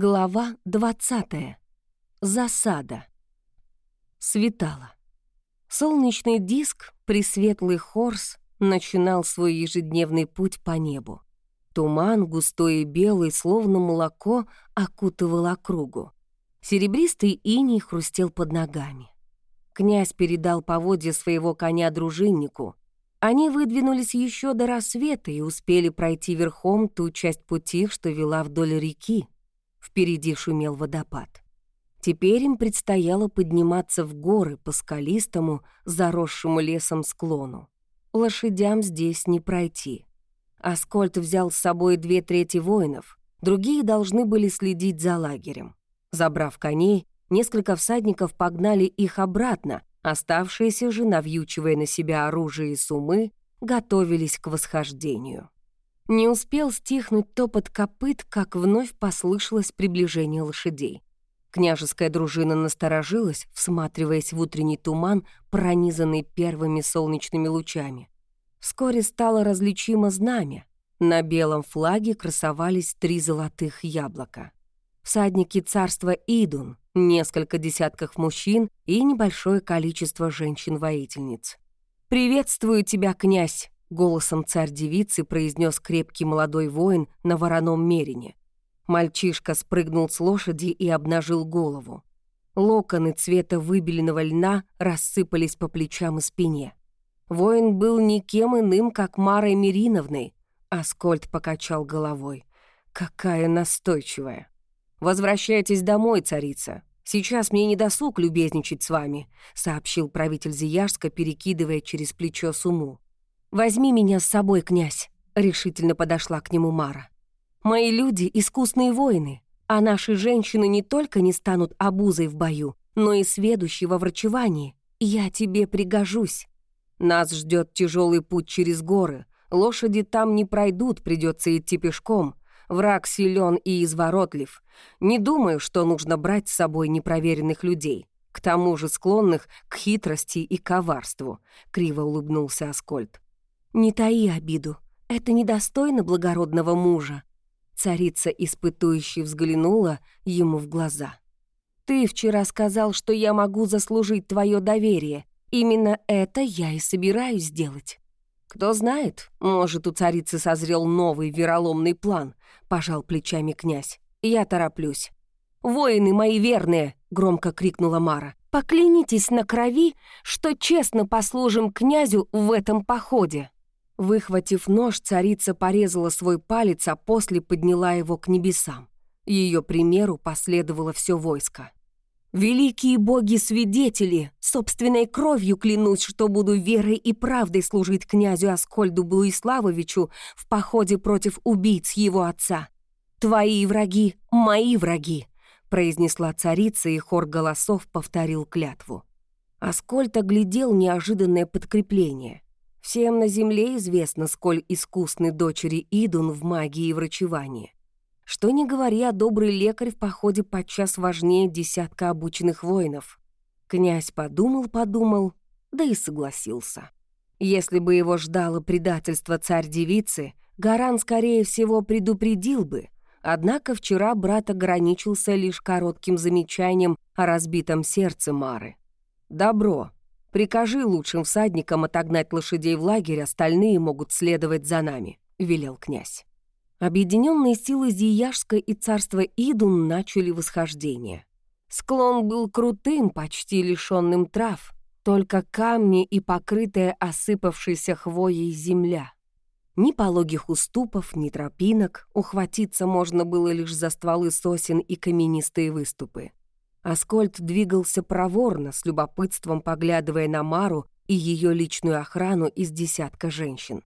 Глава 20. Засада. Светало. Солнечный диск, пресветлый хорс, начинал свой ежедневный путь по небу. Туман, густой и белый, словно молоко, окутывал округу. Серебристый иней хрустел под ногами. Князь передал поводья своего коня дружиннику. Они выдвинулись еще до рассвета и успели пройти верхом ту часть пути, что вела вдоль реки. Впереди шумел водопад. Теперь им предстояло подниматься в горы по скалистому, заросшему лесом склону. Лошадям здесь не пройти. Аскольд взял с собой две трети воинов, другие должны были следить за лагерем. Забрав коней, несколько всадников погнали их обратно, оставшиеся же, навьючивая на себя оружие и сумы, готовились к восхождению. Не успел стихнуть топот копыт, как вновь послышалось приближение лошадей. Княжеская дружина насторожилась, всматриваясь в утренний туман, пронизанный первыми солнечными лучами. Вскоре стало различимо знамя. На белом флаге красовались три золотых яблока. Всадники царства Идун, несколько десятков мужчин и небольшое количество женщин-воительниц. «Приветствую тебя, князь!» Голосом царь-девицы произнес крепкий молодой воин на вороном мерине. Мальчишка спрыгнул с лошади и обнажил голову. Локоны цвета выбеленного льна рассыпались по плечам и спине. Воин был никем иным, как Марой Мириновной. Аскольд покачал головой. «Какая настойчивая!» «Возвращайтесь домой, царица. Сейчас мне не досуг любезничать с вами», — сообщил правитель Зияжска, перекидывая через плечо суму. «Возьми меня с собой, князь», — решительно подошла к нему Мара. «Мои люди — искусные воины, а наши женщины не только не станут обузой в бою, но и сведущи во врачевании. Я тебе пригожусь. Нас ждет тяжелый путь через горы. Лошади там не пройдут, придется идти пешком. Враг силен и изворотлив. Не думаю, что нужно брать с собой непроверенных людей, к тому же склонных к хитрости и коварству», — криво улыбнулся Аскольд. «Не таи обиду. Это недостойно благородного мужа». Царица, испытующий, взглянула ему в глаза. «Ты вчера сказал, что я могу заслужить твое доверие. Именно это я и собираюсь сделать». «Кто знает, может, у царицы созрел новый вероломный план», — пожал плечами князь. «Я тороплюсь». «Воины мои верные!» — громко крикнула Мара. «Поклянитесь на крови, что честно послужим князю в этом походе». Выхватив нож, царица порезала свой палец, а после подняла его к небесам. Ее примеру последовало все войско. «Великие боги-свидетели! Собственной кровью клянусь, что буду верой и правдой служить князю Аскольду Блуиславовичу в походе против убийц его отца. Твои враги — мои враги!» произнесла царица, и хор голосов повторил клятву. Аскольд оглядел неожиданное подкрепление — Всем на земле известно, сколь искусны дочери Идун в магии и врачевании. Что не говори, а добрый лекарь в походе подчас важнее десятка обученных воинов. Князь подумал-подумал, да и согласился. Если бы его ждало предательство царь-девицы, Гаран, скорее всего, предупредил бы. Однако вчера брат ограничился лишь коротким замечанием о разбитом сердце Мары. «Добро», «Прикажи лучшим всадникам отогнать лошадей в лагерь, остальные могут следовать за нами», — велел князь. Объединенные силы Зияжска и царства Идун начали восхождение. Склон был крутым, почти лишенным трав, только камни и покрытая осыпавшейся хвоей земля. Ни пологих уступов, ни тропинок, ухватиться можно было лишь за стволы сосен и каменистые выступы. Аскольд двигался проворно, с любопытством поглядывая на Мару и ее личную охрану из десятка женщин.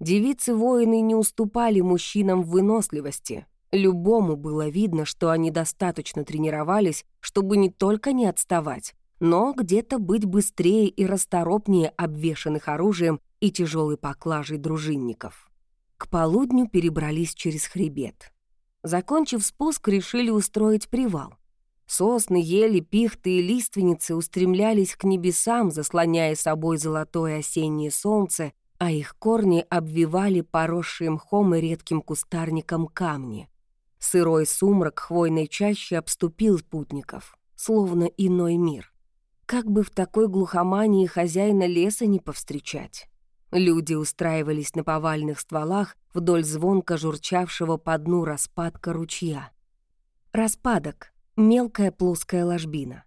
Девицы-воины не уступали мужчинам в выносливости. Любому было видно, что они достаточно тренировались, чтобы не только не отставать, но где-то быть быстрее и расторопнее обвешанных оружием и тяжелой поклажей дружинников. К полудню перебрались через хребет. Закончив спуск, решили устроить привал. Сосны, ели, пихты и лиственницы устремлялись к небесам, заслоняя собой золотое осеннее солнце, а их корни обвивали поросшие мхом и редким кустарником камни. Сырой сумрак хвойной чаще обступил спутников, словно иной мир. Как бы в такой глухомании хозяина леса не повстречать. Люди устраивались на повальных стволах вдоль звонко журчавшего по дну распадка ручья. Распадок — мелкая плоская ложбина.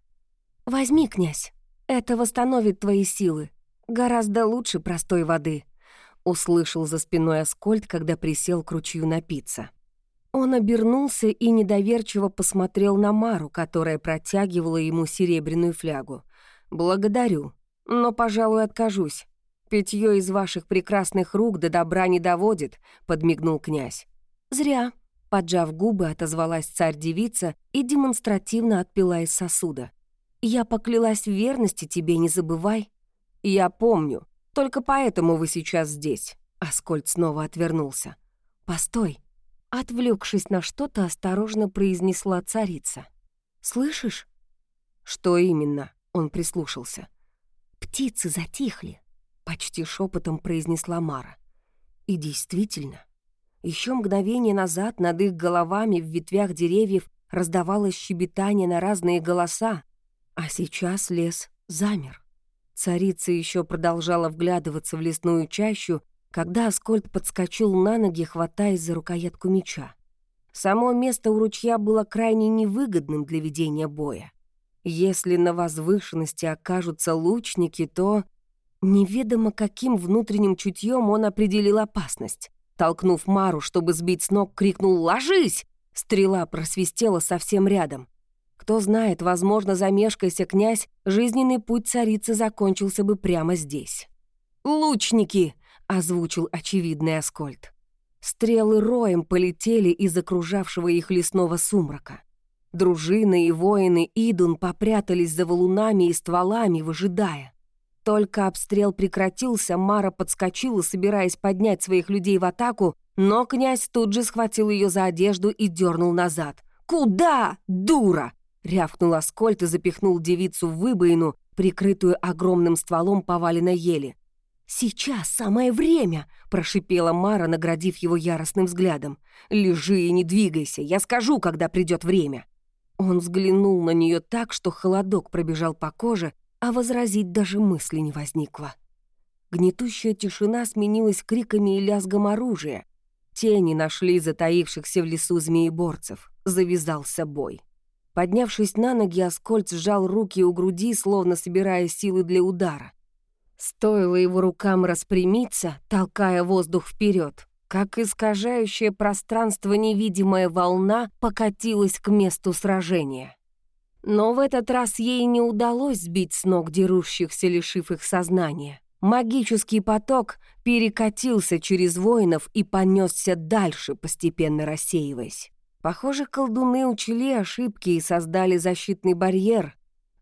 «Возьми, князь, это восстановит твои силы. Гораздо лучше простой воды», — услышал за спиной Аскольд, когда присел к ручью напиться. Он обернулся и недоверчиво посмотрел на Мару, которая протягивала ему серебряную флягу. «Благодарю, но, пожалуй, откажусь. Питье из ваших прекрасных рук до добра не доводит», — подмигнул князь. «Зря», — поджав губы, отозвалась царь-девица и демонстративно отпила из сосуда. «Я поклялась в верности тебе, не забывай». «Я помню. Только поэтому вы сейчас здесь». Аскольд снова отвернулся. «Постой», Отвлекшись на что-то, осторожно произнесла царица. «Слышишь?» «Что именно?» — он прислушался. «Птицы затихли», — почти шепотом произнесла Мара. И действительно, еще мгновение назад над их головами в ветвях деревьев раздавалось щебетание на разные голоса, а сейчас лес замер. Царица еще продолжала вглядываться в лесную чащу, когда Аскольд подскочил на ноги, хватаясь за рукоятку меча. Само место у ручья было крайне невыгодным для ведения боя. Если на возвышенности окажутся лучники, то... Неведомо каким внутренним чутьем он определил опасность. Толкнув Мару, чтобы сбить с ног, крикнул «Ложись!» Стрела просвистела совсем рядом. Кто знает, возможно, замешкайся князь, жизненный путь царицы закончился бы прямо здесь. «Лучники!» — озвучил очевидный Аскольд. Стрелы роем полетели из окружавшего их лесного сумрака. Дружины и воины Идун попрятались за валунами и стволами, выжидая. Только обстрел прекратился, Мара подскочила, собираясь поднять своих людей в атаку, но князь тут же схватил ее за одежду и дернул назад. «Куда, дура?» — рявкнул Аскольд и запихнул девицу в выбоину, прикрытую огромным стволом поваленной ели. «Сейчас самое время!» — прошипела Мара, наградив его яростным взглядом. «Лежи и не двигайся, я скажу, когда придет время!» Он взглянул на нее так, что холодок пробежал по коже, а возразить даже мысли не возникло. Гнетущая тишина сменилась криками и лязгом оружия. Тени нашли затаившихся в лесу змееборцев. Завязался бой. Поднявшись на ноги, Аскольд сжал руки у груди, словно собирая силы для удара. Стоило его рукам распрямиться, толкая воздух вперед, как искажающее пространство невидимая волна покатилась к месту сражения. Но в этот раз ей не удалось сбить с ног дерущихся, лишив их сознания. Магический поток перекатился через воинов и понесся дальше, постепенно рассеиваясь. Похоже, колдуны учли ошибки и создали защитный барьер,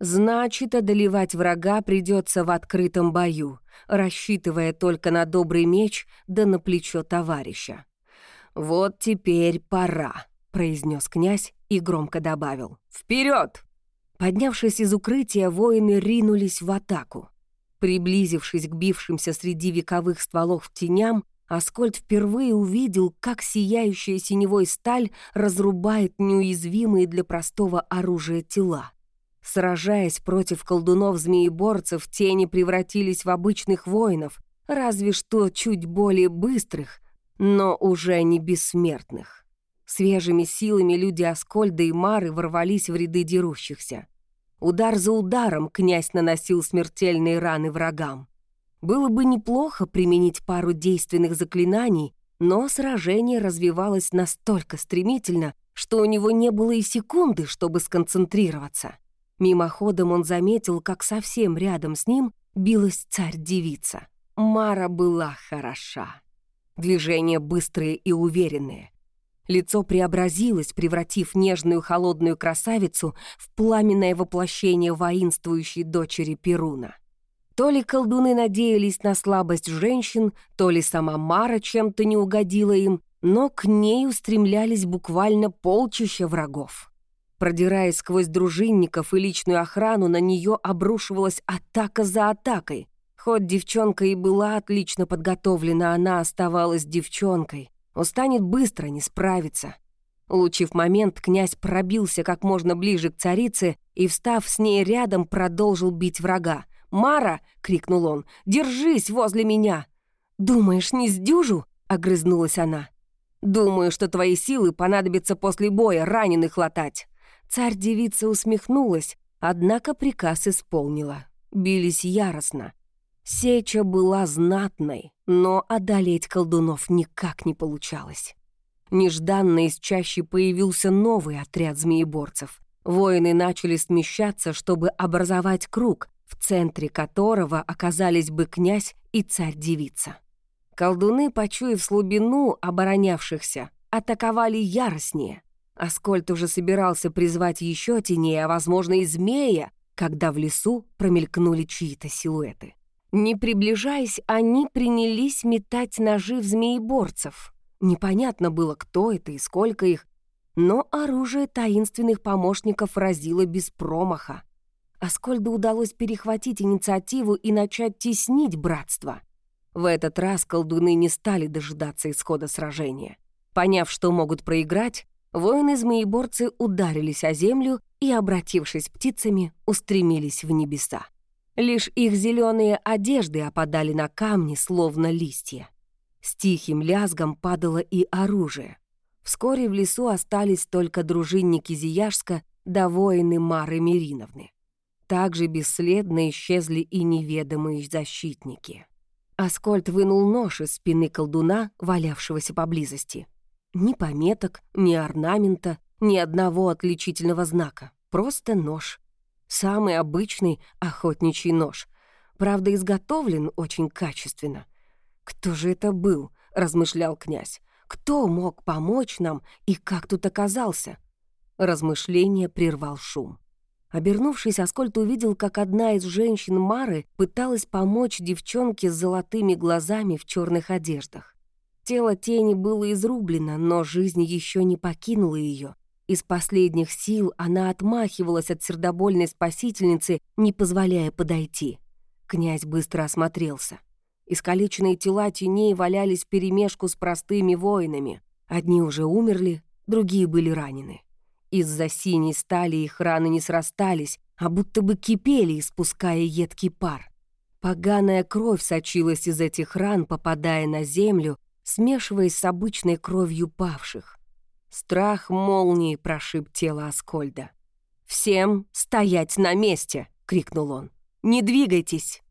Значит, одолевать врага придется в открытом бою, рассчитывая только на добрый меч да на плечо товарища. «Вот теперь пора», — произнес князь и громко добавил. «Вперед!» Поднявшись из укрытия, воины ринулись в атаку. Приблизившись к бившимся среди вековых стволов теням, Аскольд впервые увидел, как сияющая синевой сталь разрубает неуязвимые для простого оружия тела. Сражаясь против колдунов-змееборцев, тени превратились в обычных воинов, разве что чуть более быстрых, но уже не бессмертных. Свежими силами люди Аскольда и Мары ворвались в ряды дерущихся. Удар за ударом князь наносил смертельные раны врагам. Было бы неплохо применить пару действенных заклинаний, но сражение развивалось настолько стремительно, что у него не было и секунды, чтобы сконцентрироваться. Мимоходом он заметил, как совсем рядом с ним билась царь-девица. Мара была хороша. Движения быстрые и уверенные. Лицо преобразилось, превратив нежную холодную красавицу в пламенное воплощение воинствующей дочери Перуна. То ли колдуны надеялись на слабость женщин, то ли сама Мара чем-то не угодила им, но к ней устремлялись буквально полчища врагов. Продираясь сквозь дружинников и личную охрану, на нее обрушивалась атака за атакой. Хоть девчонка и была отлично подготовлена, она оставалась девчонкой. Устанет быстро, не справится. Улучив момент, князь пробился как можно ближе к царице и, встав с ней рядом, продолжил бить врага. «Мара!» — крикнул он. «Держись возле меня!» «Думаешь, не сдюжу?» — огрызнулась она. «Думаю, что твои силы понадобятся после боя раненых латать». Царь-девица усмехнулась, однако приказ исполнила. Бились яростно. Сеча была знатной, но одолеть колдунов никак не получалось. Нежданно из чаще появился новый отряд змееборцев. Воины начали смещаться, чтобы образовать круг, в центре которого оказались бы князь и царь-девица. Колдуны, почуяв слабину оборонявшихся, атаковали яростнее. Аскольд уже собирался призвать еще теней, а, возможно, и змея, когда в лесу промелькнули чьи-то силуэты. Не приближаясь, они принялись метать ножи в змееборцев. Непонятно было, кто это и сколько их, но оружие таинственных помощников разило без промаха. Аскольду удалось перехватить инициативу и начать теснить братство — в этот раз колдуны не стали дожидаться исхода сражения. Поняв, что могут проиграть, воины-змееборцы ударились о землю и, обратившись птицами, устремились в небеса. Лишь их зеленые одежды опадали на камни, словно листья. С тихим лязгом падало и оружие. Вскоре в лесу остались только дружинники Зияшска да воины Мары Мириновны. Также бесследно исчезли и неведомые защитники. Аскольд вынул нож из спины колдуна, валявшегося поблизости. Ни пометок, ни орнамента, ни одного отличительного знака. Просто нож. Самый обычный охотничий нож. Правда, изготовлен очень качественно. «Кто же это был?» — размышлял князь. «Кто мог помочь нам и как тут оказался?» Размышление прервал шум. Обернувшись, Аскольд увидел, как одна из женщин Мары пыталась помочь девчонке с золотыми глазами в черных одеждах. Тело тени было изрублено, но жизнь еще не покинула ее. Из последних сил она отмахивалась от сердобольной спасительницы, не позволяя подойти. Князь быстро осмотрелся. Искалеченные тела теней валялись вперемешку с простыми воинами. Одни уже умерли, другие были ранены. Из-за синей стали их раны не срастались, а будто бы кипели, испуская едкий пар. Поганая кровь сочилась из этих ран, попадая на землю, смешиваясь с обычной кровью павших. Страх молнии прошиб тело Аскольда. «Всем стоять на месте!» — крикнул он. «Не двигайтесь!»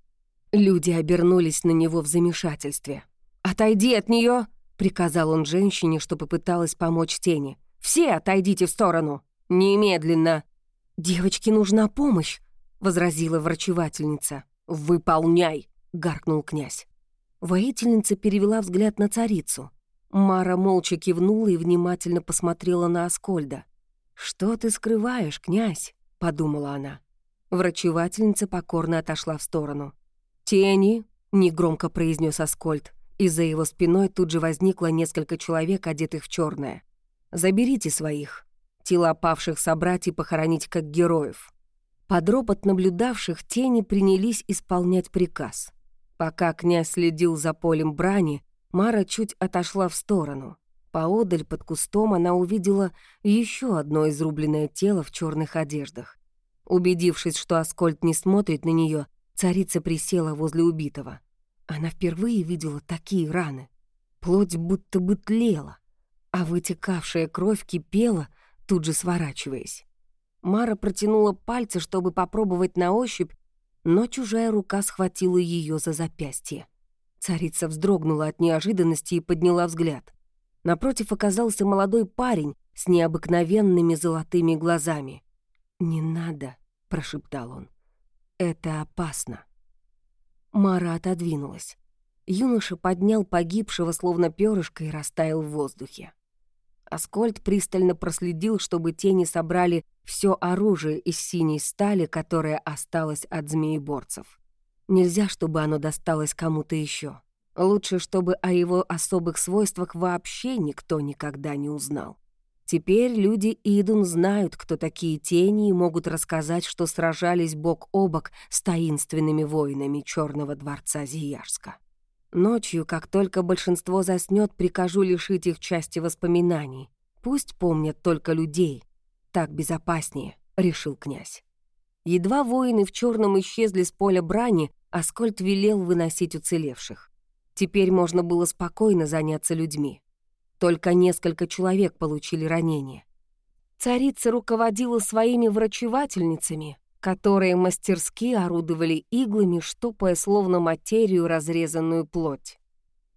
Люди обернулись на него в замешательстве. «Отойди от нее!» — приказал он женщине, что попыталась помочь тени. Все отойдите в сторону! Немедленно!» «Девочке нужна помощь!» — возразила врачевательница. «Выполняй!» — гаркнул князь. Воительница перевела взгляд на царицу. Мара молча кивнула и внимательно посмотрела на Аскольда. «Что ты скрываешь, князь?» — подумала она. Врачевательница покорно отошла в сторону. «Тени!» — негромко произнес Аскольд. и за его спиной тут же возникло несколько человек, одетых в черное. Заберите своих. Тела павших собратьев похоронить как героев. Под ропот наблюдавших тени принялись исполнять приказ. Пока князь следил за полем брани, Мара чуть отошла в сторону. Поодаль под кустом она увидела еще одно изрубленное тело в черных одеждах. Убедившись, что Аскольд не смотрит на нее, царица присела возле убитого. Она впервые видела такие раны. Плоть будто бы тлела а вытекавшая кровь кипела, тут же сворачиваясь. Мара протянула пальцы, чтобы попробовать на ощупь, но чужая рука схватила ее за запястье. Царица вздрогнула от неожиданности и подняла взгляд. Напротив оказался молодой парень с необыкновенными золотыми глазами. «Не надо», — прошептал он. «Это опасно». Мара отодвинулась. Юноша поднял погибшего, словно перышко, и растаял в воздухе. Аскольд пристально проследил, чтобы тени собрали все оружие из синей стали, которое осталось от змееборцев. Нельзя, чтобы оно досталось кому-то еще. Лучше, чтобы о его особых свойствах вообще никто никогда не узнал. Теперь люди Идун знают, кто такие тени, и могут рассказать, что сражались бок о бок с таинственными воинами Черного дворца Зияшска. Ночью, как только большинство заснет, прикажу лишить их части воспоминаний. Пусть помнят только людей. Так безопаснее, решил князь. Едва воины в черном исчезли с поля брани, Аскольд велел выносить уцелевших. Теперь можно было спокойно заняться людьми. Только несколько человек получили ранения. Царица руководила своими врачевательницами, которые мастерски орудовали иглами, штопая словно материю разрезанную плоть.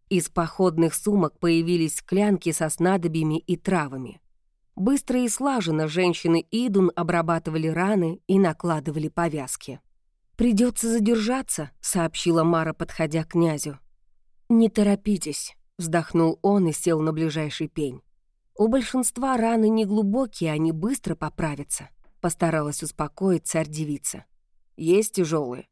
Из походных сумок появились склянки со снадобьями и травами. Быстро и слаженно женщины Идун обрабатывали раны и накладывали повязки. «Придется задержаться», — сообщила Мара, подходя к князю. «Не торопитесь», — вздохнул он и сел на ближайший пень. «У большинства раны неглубокие, они быстро поправятся», — постаралась успокоить царь-девица. «Есть тяжелые.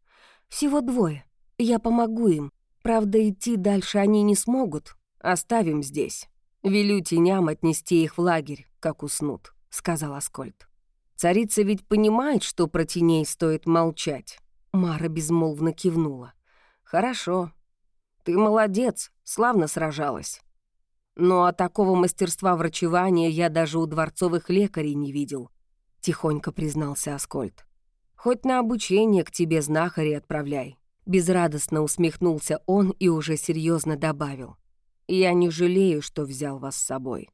Всего двое. Я помогу им. Правда, идти дальше они не смогут. Оставим здесь. Велю теням отнести их в лагерь, как уснут», — сказал Аскольд. «Царица ведь понимает, что про теней стоит молчать». Мара безмолвно кивнула. «Хорошо. Ты молодец, славно сражалась. Но а такого мастерства врачевания я даже у дворцовых лекарей не видел», — тихонько признался Аскольд. «Хоть на обучение к тебе знахари отправляй». Безрадостно усмехнулся он и уже серьезно добавил. «Я не жалею, что взял вас с собой».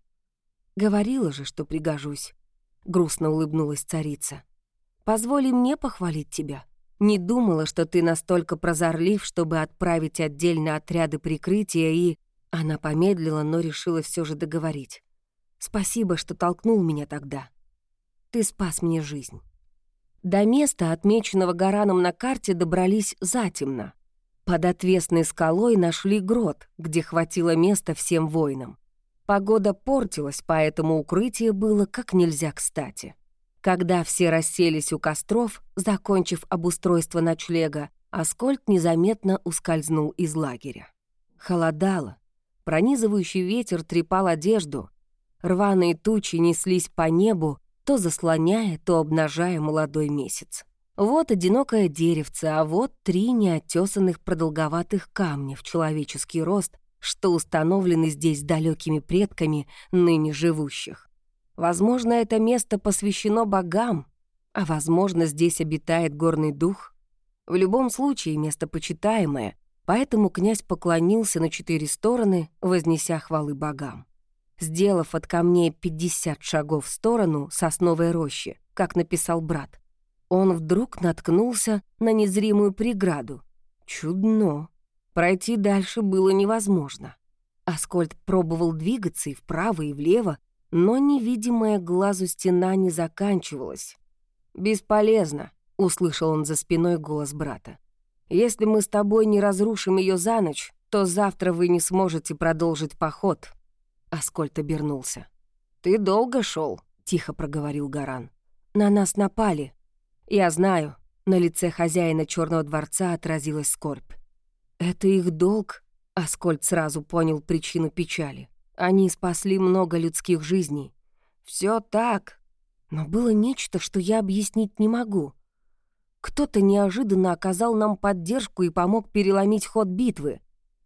«Говорила же, что пригожусь», — грустно улыбнулась царица. «Позволь мне похвалить тебя. Не думала, что ты настолько прозорлив, чтобы отправить отдельно отряды прикрытия и...» Она помедлила, но решила все же договорить. «Спасибо, что толкнул меня тогда. Ты спас мне жизнь». До места, отмеченного Гараном на карте, добрались затемно. Под отвесной скалой нашли грот, где хватило места всем воинам. Погода портилась, поэтому укрытие было как нельзя кстати. Когда все расселись у костров, закончив обустройство ночлега, Аскольд незаметно ускользнул из лагеря. Холодало. Пронизывающий ветер трепал одежду. Рваные тучи неслись по небу, то заслоняя, то обнажая молодой месяц. Вот одинокое деревце, а вот три неотесанных продолговатых камня в человеческий рост, что установлены здесь далекими предками ныне живущих. Возможно, это место посвящено богам, а возможно, здесь обитает горный дух. В любом случае, место почитаемое, поэтому князь поклонился на четыре стороны, вознеся хвалы богам. Сделав от камней 50 шагов в сторону сосновой рощи, как написал брат, он вдруг наткнулся на незримую преграду. Чудно. Пройти дальше было невозможно. Аскольд пробовал двигаться и вправо, и влево, но невидимая глазу стена не заканчивалась. «Бесполезно», — услышал он за спиной голос брата. «Если мы с тобой не разрушим ее за ночь, то завтра вы не сможете продолжить поход». Аскольд обернулся. «Ты долго шел? тихо проговорил Гаран. «На нас напали. Я знаю». На лице хозяина Черного дворца отразилась скорбь. «Это их долг?» Аскольд сразу понял причину печали. Они спасли много людских жизней. Все так, но было нечто, что я объяснить не могу. Кто-то неожиданно оказал нам поддержку и помог переломить ход битвы.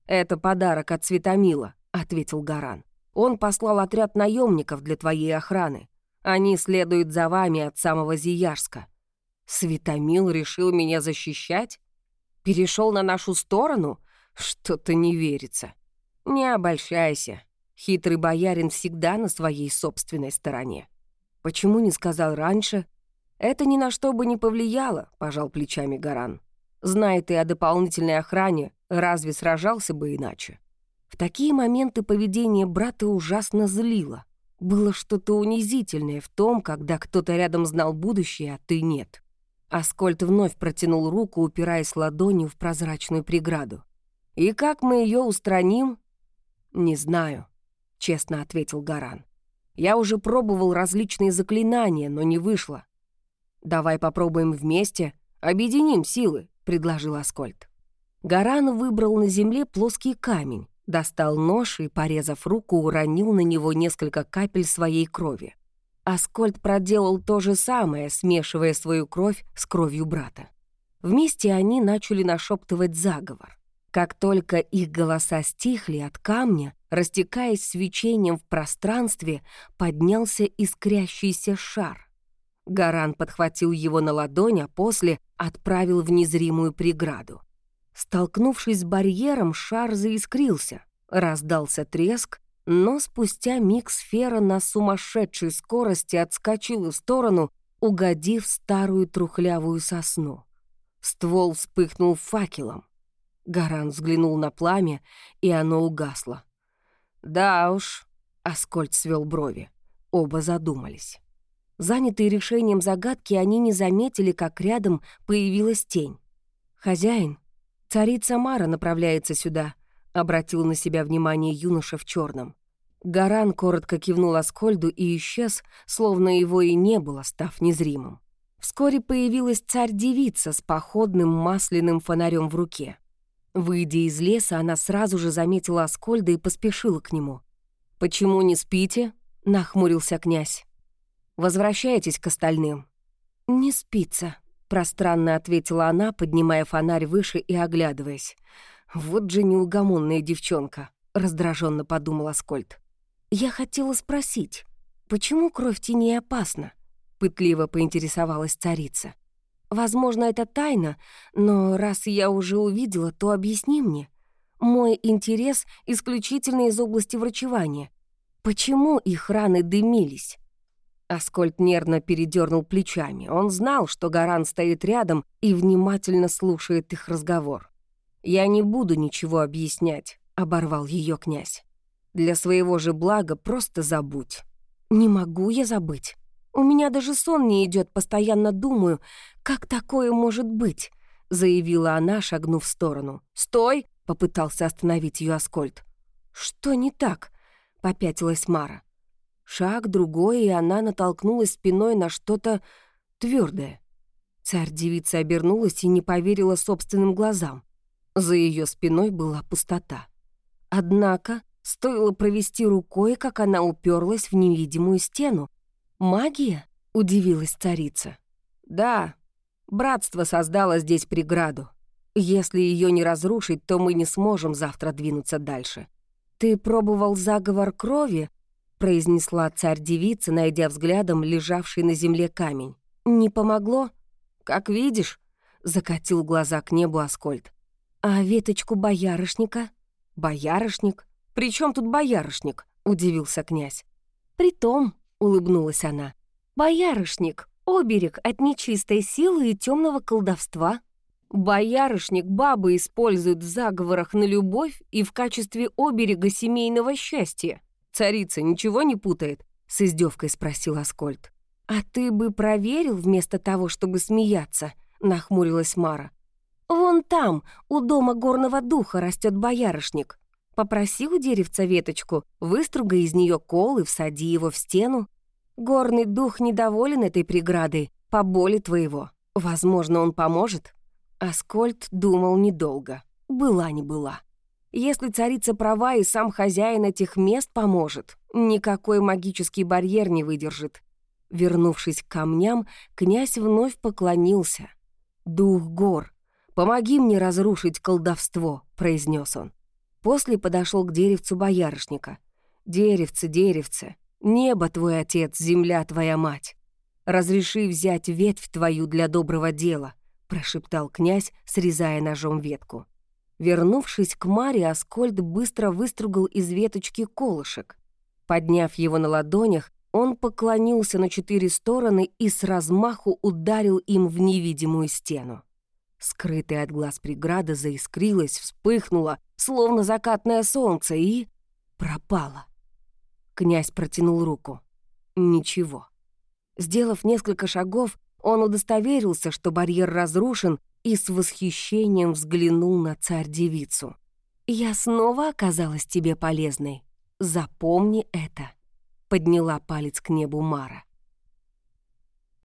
«Это подарок от Светомила», — ответил Гаран. «Он послал отряд наемников для твоей охраны. Они следуют за вами от самого Зиярска». «Светомил решил меня защищать? Перешел на нашу сторону? Что-то не верится. Не обольщайся. Хитрый боярин всегда на своей собственной стороне. Почему не сказал раньше? Это ни на что бы не повлияло, пожал плечами Гаран. Знает и о дополнительной охране, разве сражался бы иначе? В такие моменты поведение брата ужасно злило. Было что-то унизительное в том, когда кто-то рядом знал будущее, а ты нет. Аскольд вновь протянул руку, упираясь ладонью в прозрачную преграду. «И как мы ее устраним?» «Не знаю», честно ответил Гаран. «Я уже пробовал различные заклинания, но не вышло». «Давай попробуем вместе, объединим силы», — предложил Аскольд. Гаран выбрал на земле плоский камень, достал нож и, порезав руку, уронил на него несколько капель своей крови. Аскольд проделал то же самое, смешивая свою кровь с кровью брата. Вместе они начали нашептывать заговор. Как только их голоса стихли от камня, растекаясь свечением в пространстве, поднялся искрящийся шар. Гаран подхватил его на ладонь, а после отправил в незримую преграду. Столкнувшись с барьером, шар заискрился, раздался треск, но спустя миг сфера на сумасшедшей скорости отскочила в сторону, угодив старую трухлявую сосну. Ствол вспыхнул факелом. Гаран взглянул на пламя, и оно угасло. «Да уж», — Аскольд свел брови. Оба задумались. Занятые решением загадки, они не заметили, как рядом появилась тень. «Хозяин, царица Мара направляется сюда», — обратил на себя внимание юноша в черном. Гаран коротко кивнул Аскольду и исчез, словно его и не было, став незримым. Вскоре появилась царь-девица с походным масляным фонарем в руке. Выйдя из леса, она сразу же заметила Аскольда и поспешила к нему. «Почему не спите?» — нахмурился князь. «Возвращайтесь к остальным». «Не спится», — пространно ответила она, поднимая фонарь выше и оглядываясь. «Вот же неугомонная девчонка», — раздраженно подумал Аскольд. «Я хотела спросить, почему кровь теней опасна?» — пытливо поинтересовалась царица. Возможно, это тайна, но раз я уже увидела, то объясни мне. Мой интерес исключительно из области врачевания. Почему их раны дымились? Аскольд нервно передернул плечами. Он знал, что Гаран стоит рядом и внимательно слушает их разговор. «Я не буду ничего объяснять», — оборвал ее князь. «Для своего же блага просто забудь». «Не могу я забыть. У меня даже сон не идет, постоянно думаю, как такое может быть?» — заявила она, шагнув в сторону. «Стой!» — попытался остановить ее Аскольд. «Что не так?» — попятилась Мара. Шаг другой, и она натолкнулась спиной на что-то твердое. Царь-девица обернулась и не поверила собственным глазам. За ее спиной была пустота. Однако стоило провести рукой, как она уперлась в невидимую стену, «Магия?» — удивилась царица. «Да, братство создало здесь преграду. Если ее не разрушить, то мы не сможем завтра двинуться дальше». «Ты пробовал заговор крови?» — произнесла царь-девица, найдя взглядом лежавший на земле камень. «Не помогло?» «Как видишь», — закатил глаза к небу Аскольд. «А веточку боярышника?» «Боярышник? При чем тут боярышник?» — удивился князь. «Притом», улыбнулась она. «Боярышник, оберег от нечистой силы и темного колдовства». Боярышник бабы используют в заговорах на любовь и в качестве оберега семейного счастья. Царица ничего не путает? С издевкой спросил Аскольд. А ты бы проверил вместо того, чтобы смеяться? Нахмурилась Мара. Вон там, у дома горного духа, растет боярышник. Попроси у деревца веточку, выстругай из нее кол и всади его в стену. Горный дух недоволен этой преградой, по боли твоего. Возможно, он поможет?» Аскольд думал недолго. Была не была. Если царица права и сам хозяин этих мест поможет, никакой магический барьер не выдержит. Вернувшись к камням, князь вновь поклонился. «Дух гор, помоги мне разрушить колдовство», — произнес он. После подошел к деревцу боярышника. «Деревце, деревце, Небо твой отец, земля твоя мать. Разреши взять ветвь твою для доброго дела», — прошептал князь, срезая ножом ветку. Вернувшись к Маре, Аскольд быстро выстругал из веточки колышек. Подняв его на ладонях, он поклонился на четыре стороны и с размаху ударил им в невидимую стену. Скрытая от глаз преграда заискрилась, вспыхнула, словно закатное солнце, и пропала. Князь протянул руку. Ничего. Сделав несколько шагов, он удостоверился, что барьер разрушен, и с восхищением взглянул на царь-девицу. «Я снова оказалась тебе полезной. Запомни это», — подняла палец к небу Мара.